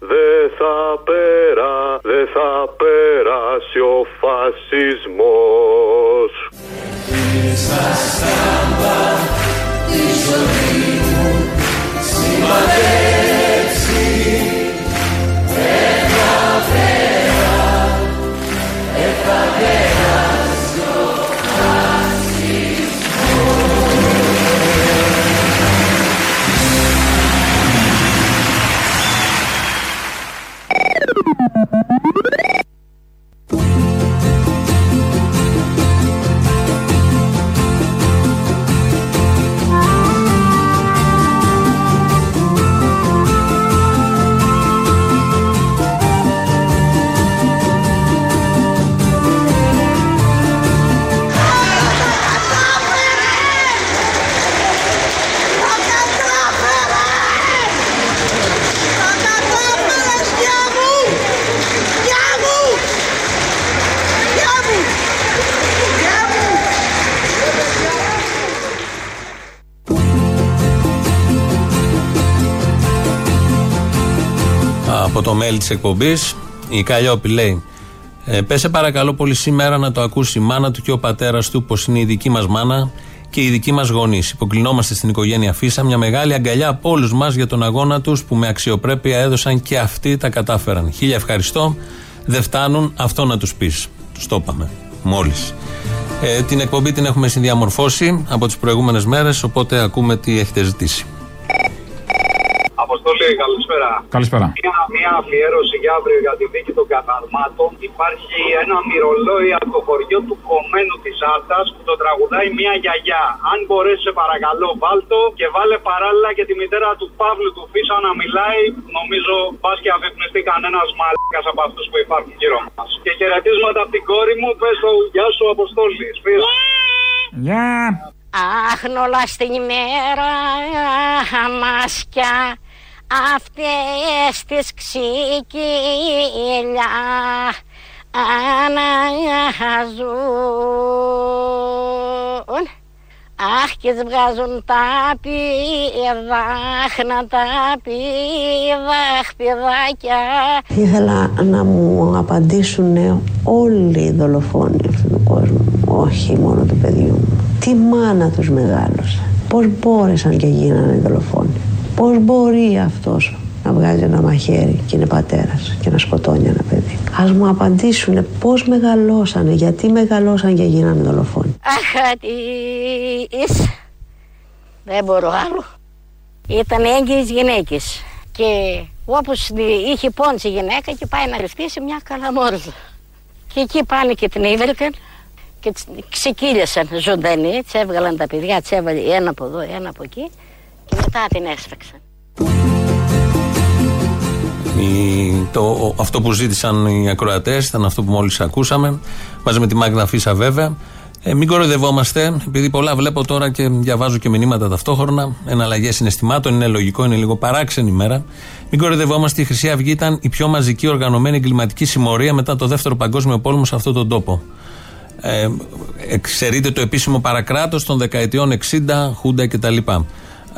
Δεν θα πέρα, δεν θα περάσει ο φασισμός Σαν στάμπα τη ζωή μου σημαδέψει δεν θα Από το mail της εκπομπής, η Καλλιόπη λέει: ε, Πέσε παρακαλώ πολύ σήμερα να το ακούσει η μάνα του και ο πατέρας του, πως είναι η δική μας μάνα και οι δικοί μας γονείς. Υποκλεινόμαστε στην οικογένεια Φίσα, μια μεγάλη αγκαλιά από όλους μας για τον αγώνα τους που με αξιοπρέπεια έδωσαν και αυτοί τα κατάφεραν. Χίλια ευχαριστώ. Δεν φτάνουν, αυτό να τους πεις. Τους το είπαμε. Μόλις. Ε, την εκπομπή την έχουμε συνδιαμορφώσει από τις προηγούμενες μέρες, οπότε ακούμε τι έχετε ζητήσει. Αποστολή, καλησπέρα. Καλησπέρα. Μια, μια αφιέρωση για αύριο για τη δίκη των καταρμάτων. Υπάρχει ένα μυρολόι από το χωριό του κομμένου της Άρτα που το τραγουδάει μια γιαγιά. Αν μπορέσει, σε παρακαλώ, βάλτο και βάλε παράλληλα και τη μητέρα του Παύλου του Φίσα να μιλάει. Νομίζω πας και αφυπνιστεί κανένας μαλάκας από αυτούς που υπάρχουν γύρω μας. Και χαιρετίσματα από την κόρη μου, πες το γεια σου, Αποστόλη. Γεια. Αχ, νόλα στην ημέρα μάσκια αυτές τις ξύκυλια αναζούν Αχ και τις βγάζουν τα πίδαχνα, τα πίδαχ, πηδάκια. Ήθελα να μου απαντήσουν όλοι οι δολοφόνοι αυτού του κόσμου, όχι μόνο του παιδιού μου. Τι μάνα τους μεγάλωσε. Πώς μπόρεσαν και γίνανε δολοφόνοι. Πώς μπορεί αυτός να βγάζει ένα μαχαίρι και είναι πατέρας και να σκοτώνει ένα παιδί; Ας μου απαντήσουν πώς μεγαλώσανε, γιατί μεγαλώσαν και γίνανε δολοφόνοι. Αχ, ατής. Δεν μπορώ άλλο. Ήταν έγκυες γυναίκες και όπως είχε πόνσει η γυναίκα και πάει να ρευτήσει μια καλαμόρδα. Και εκεί πάνε και την ήβρηκαν και ξεκύλιασαν ζωντανή, τις έβγαλαν τα παιδιά, τις έβαλε ένα από εδώ, ένα από εκεί και μετά την έσφαξαν. Η- το, αυτό που ζήτησαν οι ακροατές ήταν αυτό που μόλις ακούσαμε, μαζί με τη Μάγδα Φίσα βέβαια. Ε, μην κοροϊδευόμαστε, επειδή πολλά βλέπω τώρα και διαβάζω και μηνύματα ταυτόχρονα. Εναλλαγές συναισθημάτων, είναι λογικό, είναι λίγο παράξενη ημέρα. Μην κοροϊδευόμαστε, η Χρυσή Αυγή ήταν η πιο μαζική οργανωμένη εγκληματική συμμορία μετά το Δεύτερο Παγκόσμιο Πόλεμο σε αυτόν τον τόπο. Ε, εξαιρείται το επίσημο παρακράτος των δεκαετιών 60, Χούντα κτλ.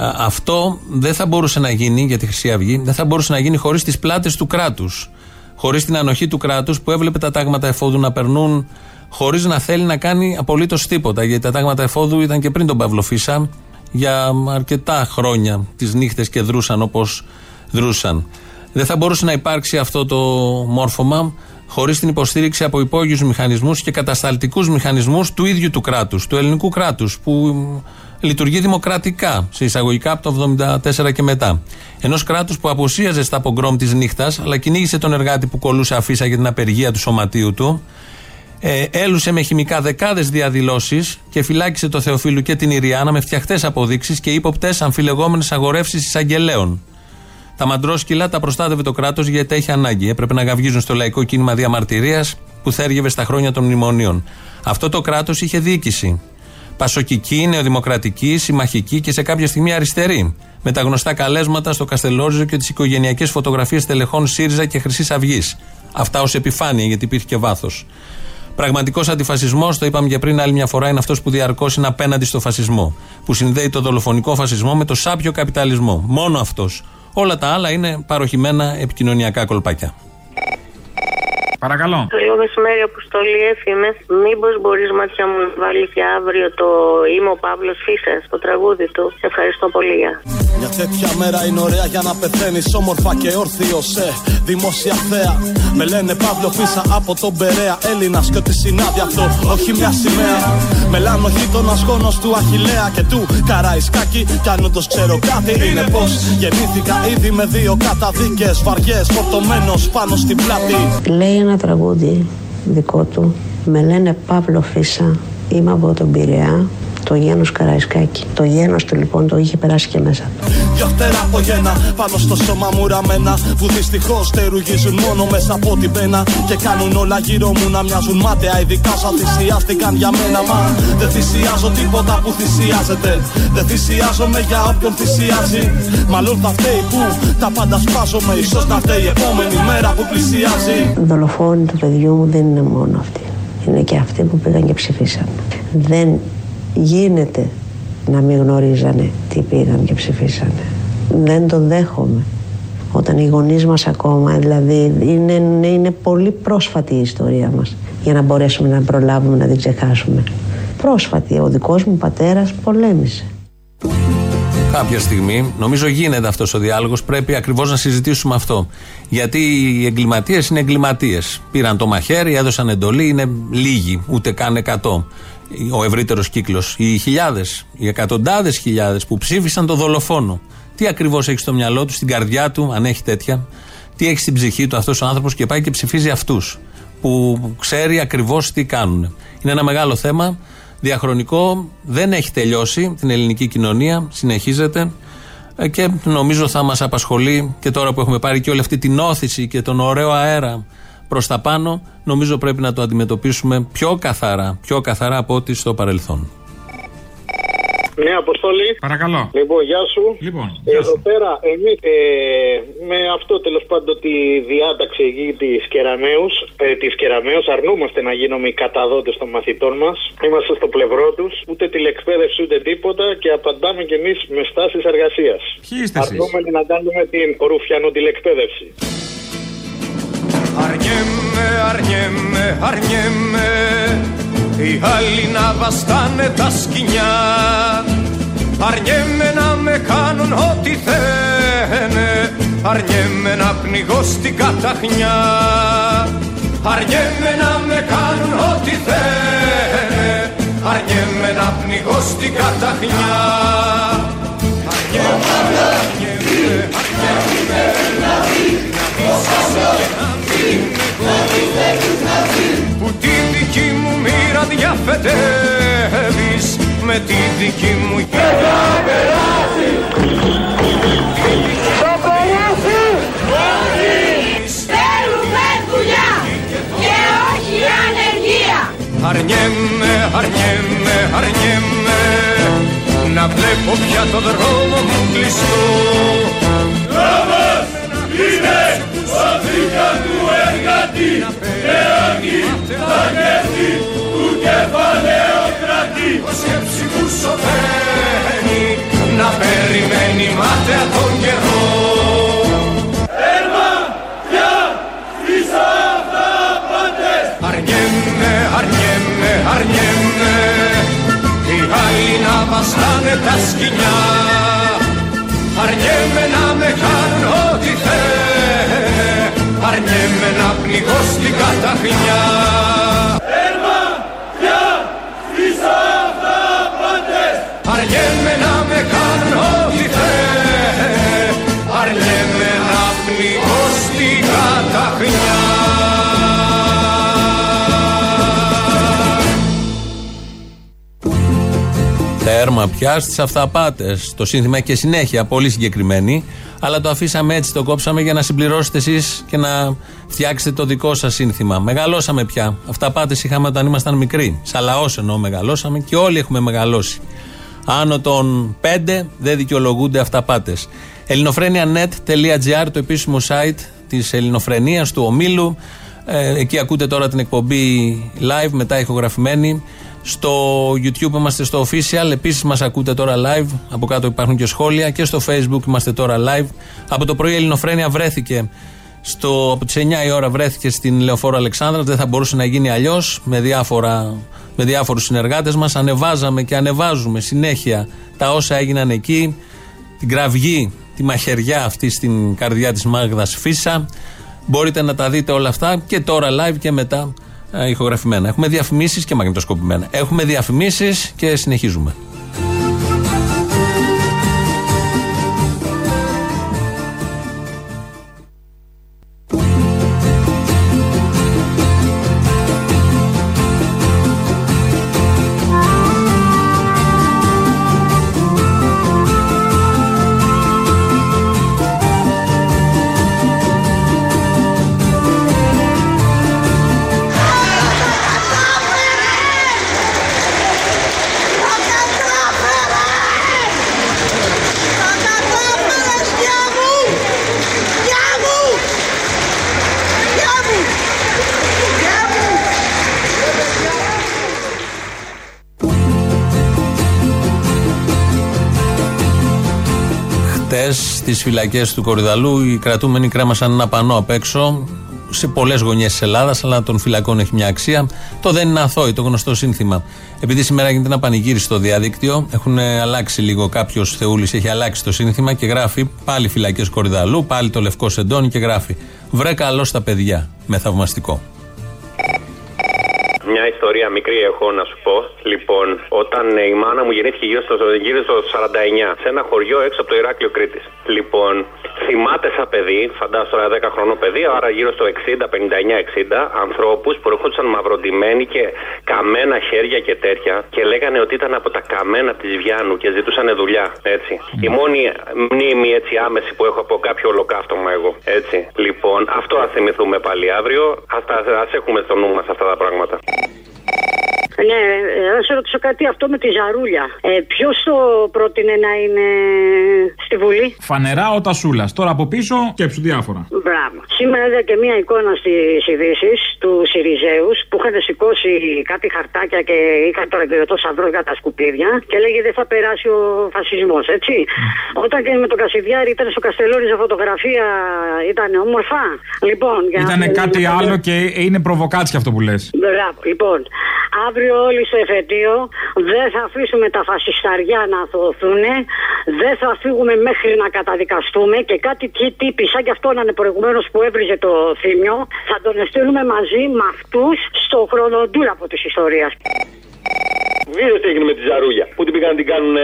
Α, Αυτό δεν θα μπορούσε να γίνει για τη Χρυσή Αυγή, δεν θα μπορούσε να γίνει χωρίς τις πλάτες του κράτους. Χωρίς την ανοχή του κράτους που έβλεπε τα τάγματα εφόδου να περνούν χωρίς να θέλει να κάνει απολύτως τίποτα. Γιατί τα τάγματα εφόδου ήταν και πριν τον Παύλο Φίσα για αρκετά χρόνια τις νύχτες και δρούσαν όπως δρούσαν. Δεν θα μπορούσε να υπάρξει αυτό το μόρφωμα χωρίς την υποστήριξη από υπόγειους μηχανισμούς και κατασταλτικούς μηχανισμούς του ίδιου του κράτους, του ελληνικού κράτους, που λειτουργεί δημοκρατικά, σε εισαγωγικά από το 1974 και μετά. Ενός κράτους που αποσίαζε στα πογκρόμ της νύχτας, αλλά κυνήγησε τον εργάτη που κολούσε αφίσα για την απεργία του σωματείου του. Ε, έλουσε με χημικά δεκάδες διαδηλώσεις και φυλάκισε το Θεοφίλου και την Ιριάννα με φτιαχτές αποδείξεις και ύποπτες αμφιλεγόμενες αγορεύσεις εισαγγελέων. Τα μαντρόσκυλα τα προστάτευε το κράτος γιατί έχει ανάγκη. Έπρεπε να γαυγίζουν στο λαϊκό κίνημα διαμαρτυρίας που θέργευε στα χρόνια των μνημονίων. Αυτό το κράτος είχε διοίκηση. Πασοκική, νεοδημοκρατική, συμμαχική και σε κάποια στιγμή αριστερή. Με τα γνωστά καλέσματα στο Καστελόριζο και τις οικογενειακές φωτογραφίες τελεχών ΣΥΡΙΖΑ και Χρυσής Αυγής. Αυτά ως επιφάνεια, γιατί υπήρχε και βάθος. Πραγματικός αντιφασισμός, το είπαμε και πριν άλλη μια φορά, είναι αυτός που διαρκώς είναι απέναντι στο φασισμό. Που συνδέει το δολοφονικό φασισμό με το σάπιο καπιταλισμό. Μόνο αυτός. Όλα τα άλλα είναι παροχημένα επικοινωνιακά κολπάκια. Παρακαλώ. Καλό μεσημέρι, Αποστολή Έφημε. Μήπως μπορείς, Μάτια μου, να βάλεις και αύριο το Είμαι ο Παύλος Φίσας, το τραγούδι του. Σε ευχαριστώ πολύ. Γεια. Μια τέτοια μέρα είναι ωραία για να πεθαίνεις όμορφα και όρθιος σε δημόσια θέα. Με λένε Παύλο Φίσα από τον Περέα. Έλληνας και ό,τι συνάδει αυτό, όχι μια σημαία. Μελάνο γείτονα γόνο του Αχηλέα και του Καραϊσκάκη. Κι αν όντως ξέρω κάτι, είναι πως γεννήθηκα ήδη με δύο καταδίκες βαριές. Φορτωμένος πάνω στην πλάτη. Λέει ένα τραγούδι δικό του. Με λένε Παύλο Φίσα. Είμαι από τον Πειραιά. Το γένος Καραϊσκάκη. Το γένος του λοιπόν το είχε περάσει και μέσα. Δυο φτερά από γένα πάνω στο σώμα μου ραμμένα Που δυστυχώς τερουγίζουν μόνο μέσα από την πένα Και κάνουν όλα γύρω μου να μοιάζουν μάταια Ειδικά σαν θυσιάστηκαν για μένα Μα δεν θυσιάζω τίποτα που θυσιάζεται Δεν θυσιάζομαι για όποιον θυσιάζει Μάλλον θα φταίει που τα πάντα σπάζομαι Ίσως να φταίει η επόμενη μέρα που πλησιάζει Δολοφόνοι του παιδιού μου δεν είναι μόνο αυτοί. Είναι και αυτοί που πήγαν και ψηφίσαν. Δεν γίνεται να μην γνωρίζανε τι πήγαν και ψηφίσανε. Δεν το δέχομαι. Όταν οι γονείς μας ακόμα, δηλαδή είναι, είναι πολύ πρόσφατη η ιστορία μας για να μπορέσουμε να προλάβουμε να την ξεχάσουμε. Πρόσφατη, ο δικός μου πατέρας πολέμησε. Κάποια στιγμή, νομίζω γίνεται αυτός ο διάλογος, πρέπει ακριβώς να συζητήσουμε αυτό. Γιατί οι εγκληματίες είναι εγκληματίες. Πήραν το μαχαίρι, έδωσαν εντολή, είναι λίγοι, ούτε καν εκατό. Ο ευρύτερος κύκλος. Οι χιλιάδες, οι εκατοντάδες χιλιάδες που ψήφισαν το δολοφόνο. Τι ακριβώς έχει στο μυαλό του, στην καρδιά του, αν έχει τέτοια, τι έχει στην ψυχή του αυτός ο άνθρωπος και πάει και ψηφίζει αυτούς. Που ξέρει ακριβώς τι κάνουν. Είναι ένα μεγάλο θέμα διαχρονικό, δεν έχει τελειώσει την ελληνική κοινωνία, συνεχίζεται ε, και νομίζω θα μας απασχολεί και τώρα που έχουμε πάρει και όλη αυτή την όθηση και τον ωραίο αέρα προς τα πάνω, νομίζω πρέπει να το αντιμετωπίσουμε πιο καθαρά, πιο καθαρά από ό,τι στο παρελθόν. Ναι, Αποστόλη. Παρακαλώ. Λοιπόν, γεια σου. Λοιπόν, Εδώ πέρα, εμεί ε, με αυτό τέλος πάντων τη διάταξη εκεί της Κεραμαίου, ε, της Κεραμαίου, αρνούμαστε να γίνουμε οι καταδότες των μαθητών μας. Είμαστε στο πλευρό τους, ούτε τηλεκπαίδευση ούτε τίποτα και απαντάμε κι εμείς με στάσεις εργασίας. Ποιοι είστε εσείς; Αρνούμαστε να κάνουμε την ρουφιανοτηλεκπαίδευση. Αρνιέμαι, αρνιέμαι, αρνιέμαι. Οι άλλοι να βαστάνε τα σκοινιά Αρνιέμαι να με κάνουν ό,τι θένε Αρνιέμαι να πνιγώ στην καταχνιά. Αρνιέμαι να με κάνουν ό,τι θένε Αρνιέμαι να πνιγώ στην καταχνιά. Αρνιέμαι, αρνιέμαι, αρνιέμαι. Να που τη δική μου μοίρα διαφετεύεις με τη δική μου γένεια θα περάσει! Θα περάσει Όχι Θέλουμε δουλειά Και όχι ανεργία. Αρνιέμαι, αρνιέμαι, αρνιέμαι Να βλέπω πια το δρόμο μου κλειστό. Δρόμος είναι ο δίκας του εργατή Και όχι θα νιώθει του κεφαλαίου κρατή Ο σκέψη μου σωπαίνει Να περιμένει μάταια τον καιρό Έρμα πια στις αυταπάτες Αρνιέμαι, αρνιέμαι, αρνιέμαι Οι άλλοι να βαστάνε τα σκοινιά Αρνιέμαι να με κάνουν ό,τι θένε Αρνιέμαι να πνιγώ στην καταχνιά Τέρμα πια στις αυταπάτες. Το σύνθημα και συνέχεια, πολύ συγκεκριμένη. Αλλά το αφήσαμε έτσι, το κόψαμε για να συμπληρώσετε εσείς και να φτιάξετε το δικό σας σύνθημα. Μεγαλώσαμε πια. Αυταπάτες είχαμε όταν ήμασταν μικροί. Σαν λαός εννοώ μεγαλώσαμε και όλοι έχουμε μεγαλώσει. Άνω των 5 δεν δικαιολογούνται αυταπάτες. ελληνοφρένια.net.gr το επίσημο site της Ελληνοφρενίας, του ομίλου. Ε, εκεί ακούτε τώρα την εκπομπή live, μετά ηχογραφημένη. Στο YouTube είμαστε στο official. Επίσης μας ακούτε τώρα live. Από κάτω υπάρχουν και σχόλια. Και στο Facebook είμαστε τώρα live. Από το πρωί η Ελληνοφρένια βρέθηκε. Στο, από τις 9 η ώρα βρέθηκε στην Λεωφόρο Αλεξάνδρας. Δεν θα μπορούσε να γίνει αλλιώς με, διάφορα, με διάφορους συνεργάτες μας. Ανεβάζαμε και ανεβάζουμε συνέχεια τα όσα έγιναν εκεί. Την κραυγή, τη μαχαιριά αυτή στην καρδιά της Μάγδας Φίσα. Μπορείτε να τα δείτε όλα αυτά και τώρα live και μετά ε, ηχογραφημένα. Έχουμε διαφημίσεις και μαγνητοσκοπημένα. Έχουμε διαφημίσεις και συνεχίζουμε. Φυλακές του Κορυδαλού οι κρατούμενοι κρέμασαν ένα πανό απ' έξω σε πολλές γωνιές της Ελλάδας, αλλά των φυλακών έχει μια αξία. Το δεν είναι αθώοι, το γνωστό σύνθημα. Επειδή σήμερα γίνεται ένα πανηγύρι στο διαδίκτυο, έχουν αλλάξει λίγο. Κάποιος Θεούλης έχει αλλάξει το σύνθημα και γράφει πάλι φυλακές Κορυδαλού, πάλι το λευκό σεντόνι και γράφει Βρε καλό στα παιδιά. Με θαυμαστικό. Μια ιστορία μικρή έχω να σου πω. Λοιπόν, όταν ε, η μάνα μου γεννήθηκε γύρω στο, γύρω στο 49, σε ένα χωριό έξω από το Ηράκλειο Κρήτης. Λοιπόν, θυμάται σαν παιδί, φαντάζομαι τώρα 10 χρονών παιδί, άρα γύρω στο 60, 59-60, ανθρώπους που ερχόντουσαν μαυροντημένοι και καμένα χέρια και τέτοια και λέγανε ότι ήταν από τα καμένα της Βιάνου και ζητούσαν δουλειά. Έτσι. Η μόνη μνήμη έτσι άμεση που έχω από κάποιο ολοκαύτωμα εγώ. Έτσι. Λοιπόν, αυτό ας θυμηθούμε πάλι αύριο. Α έχουμε στο νου μας αυτά τα πράγματα. Ναι, ε, να σε ρωτήσω κάτι αυτό με τη ζαρούλια. Ε, Ποιος το πρότεινε να είναι στη Βουλή; Φανερά ο Τασούλας. Τώρα από πίσω σκέψου διάφορα. Μπράβο. Σήμερα είδα και μία εικόνα στις ειδήσεις του Σιριζέους που είχαν σηκώσει κάτι χαρτάκια και είχαν τον εγκαιρωτό σαντρό για τα σκουπίδια και λέγει δεν θα περάσει ο φασισμός, έτσι. Όταν και με τον Κασιδιάρη ήταν στο Καστελόνι σε φωτογραφία, ήταν όμορφα. Λοιπόν, για Ήταν κάτι άλλο και είναι προβοκάτσια αυτό που λες. Μπράβο. Λοιπόν, αύριο όλοι στο εφετείο δεν θα αφήσουμε τα φασισταριά να αθωωθούν, δεν θα φύγουμε μέχρι να καταδικαστούμε και κάτι τι τύπη, σαν και αυτό να είναι προηγουμένω που έβριζε το θύμιο, θα τον στείλουμε μαζί με αυτούς στο χρονοτούραπο τη ιστορία. Είδε τι έγινε με τη Ζαρούλια. Που την πήγαν να την κάνουν ε,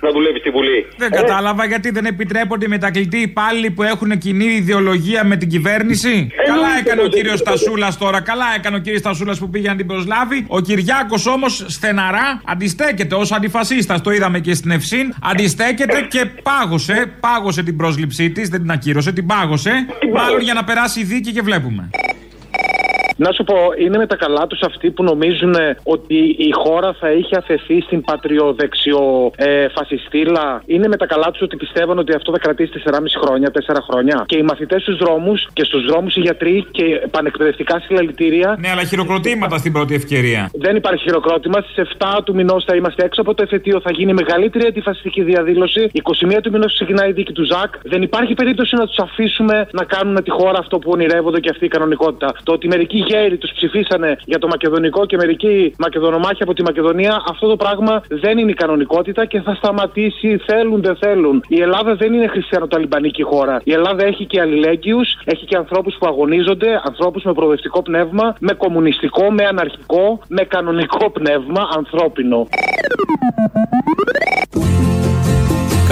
να δουλεύει στη Βουλή. Δεν κατάλαβα γιατί δεν επιτρέπονται οι μετακλητοί υπάλληλοι που έχουν κοινή ιδεολογία με την κυβέρνηση. καλά έκανε ο κύριος Στασούλας τώρα, καλά έκανε ο κύριος Στασούλας που πήγε να την προσλάβει. Ο Κυριάκος όμως στεναρά αντιστέκεται ως αντιφασίστας. Το είδαμε και στην Ευσύν. Αντιστέκεται και πάγωσε, πάγωσε την πρόσληψή της, δεν την ακύρωσε, την πάγωσε. Μάλλον για να περάσει η δίκη και βλέπουμε. Να σου πω, είναι με τα καλά τους αυτοί που νομίζουν ότι η χώρα θα είχε αφαιθεί στην πατριοδεξιο ε, φασιστήλα; Είναι με τα καλά τους ότι πιστεύουν ότι αυτό θα κρατήσει 4,5 χρόνια, 4 χρόνια; Και οι μαθητές στους δρόμους και στους δρόμους οι γιατροί και πανεκπαιδευτικά συλλαλητήρια. Ναι, αλλά χειροκροτήματα στην πρώτη ευκαιρία. Δεν υπάρχει χειροκρότημα. Στις 7 του μηνός θα είμαστε έξω από το εφετείο. Θα γίνει η μεγαλύτερη αντιφασιστική διαδήλωση. 21 του μηνός ξεκινάει η δίκη του Ζακ. Δεν υπάρχει περίπτωση να τους αφήσουμε να κάνουν τη χώρα αυτό που ονειρεύονται και αυτή η κανονικότητα. Το ότι μερικοί γέροι τους ψηφίσανε για το μακεδονικό και μερικοί μακεδονομάχοι από τη Μακεδονία, αυτό το πράγμα δεν είναι η κανονικότητα και θα σταματήσει. Θέλουν, δεν θέλουν. Η Ελλάδα δεν είναι χριστιανοταλιμπανική χώρα. Η Ελλάδα έχει και αλληλέγγυους, έχει και ανθρώπους που αγωνίζονται, ανθρώπους με προοδευτικό πνεύμα, με κομμουνιστικό, με αναρχικό, με κανονικό πνεύμα, ανθρώπινο.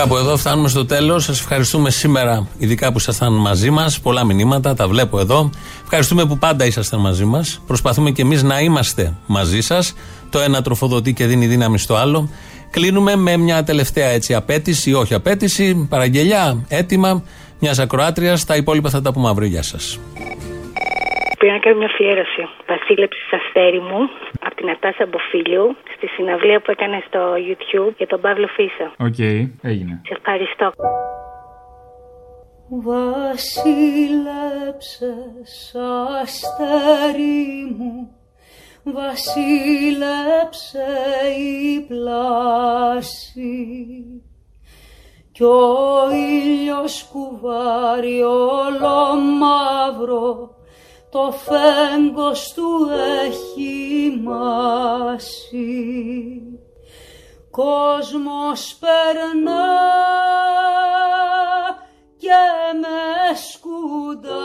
Κάπου εδώ φτάνουμε στο τέλος. Σας ευχαριστούμε σήμερα, ειδικά που ήσασταν μαζί μας. Πολλά μηνύματα, τα βλέπω εδώ. Ευχαριστούμε που πάντα ήσασταν μαζί μας. Προσπαθούμε και εμείς να είμαστε μαζί σας. Το ένα τροφοδοτεί και δίνει δύναμη στο άλλο. Κλείνουμε με μια τελευταία έτσι απαίτηση, ή όχι απαίτηση, παραγγελιά, αίτημα μιας ακροάτριας. Τα υπόλοιπα θα τα πούμε αύριο. Γεια σας. Πήγα να κάνω μια αφιέρωση. Βασίλεψες αστέρι μου από τη Νατάσσα Μποφίλιου στη συναυλία που έκανε στο YouTube για τον Παύλο Φύσσα. Οκ, έγινε. Σε ευχαριστώ. Βασίλεψες αστέρι μου Βασίλεψε η πλάση κι ο ήλιος κουβάρει ολομαύρο το φέγγος του έχει μάσει. Κόσμος περνά και με σκουντά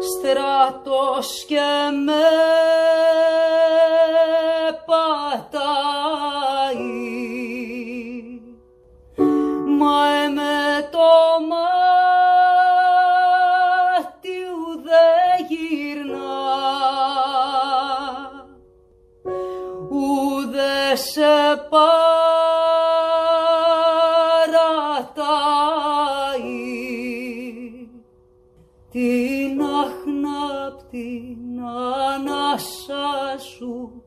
στρατός και με πατάει σου.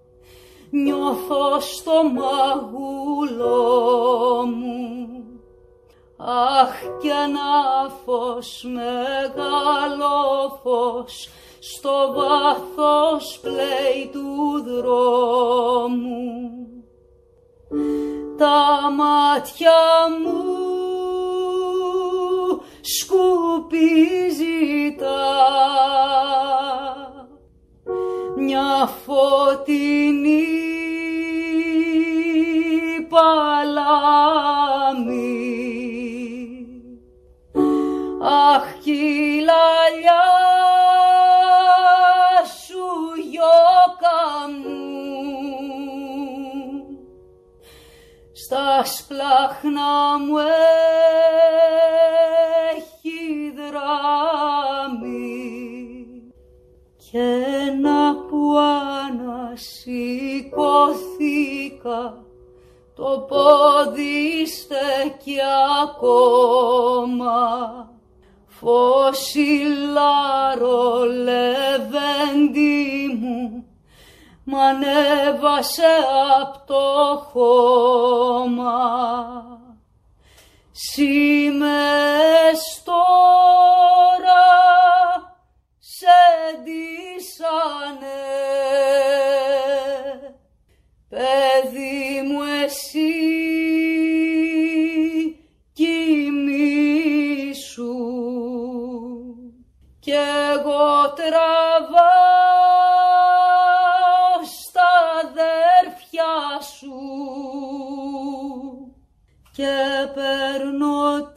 Νιώθω στο μαγούλο μου. Αχ κι ένα φως, μεγάλο φως στο βάθος πλέει του δρόμου. Τα μάτια μου σκουπίζει τα μια φωτεινή παλάμη. Αχ κι η λαλιά σου γιώκα μου. Στα σπλάχνα μου το πόδι στέκει ακόμα. Φωσιλάρο λεβέντι μου μ' ανέβασε απ' το χώμα. Σήμες τώρα σε ντύσανε Παιδί μου εσύ εγώ τραβάω στα αδέρφια σου. Και παίρνω